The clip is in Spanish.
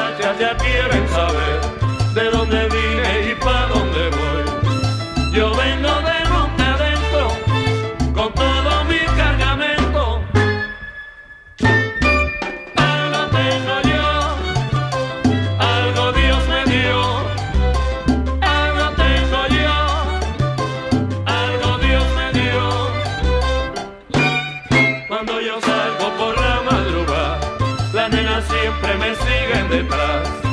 muchachas ya quieren saber de dónde vine y pa' dónde voy. Yo vengo de Monte Adentro con todo mi cargamento. Algo tengo yo, algo Dios me dio. Algo tengo yo, algo Dios me dio. Cuando yo salgo por la madrugada las nenas siempre me siguen detrás.